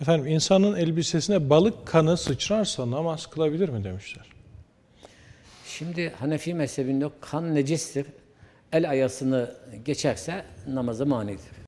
Efendim insanın elbisesine balık kanı sıçrarsa namaz kılabilir mi demişler. Şimdi Hanefi mezhebinde kan necistir. El ayasını geçerse namaza manidir.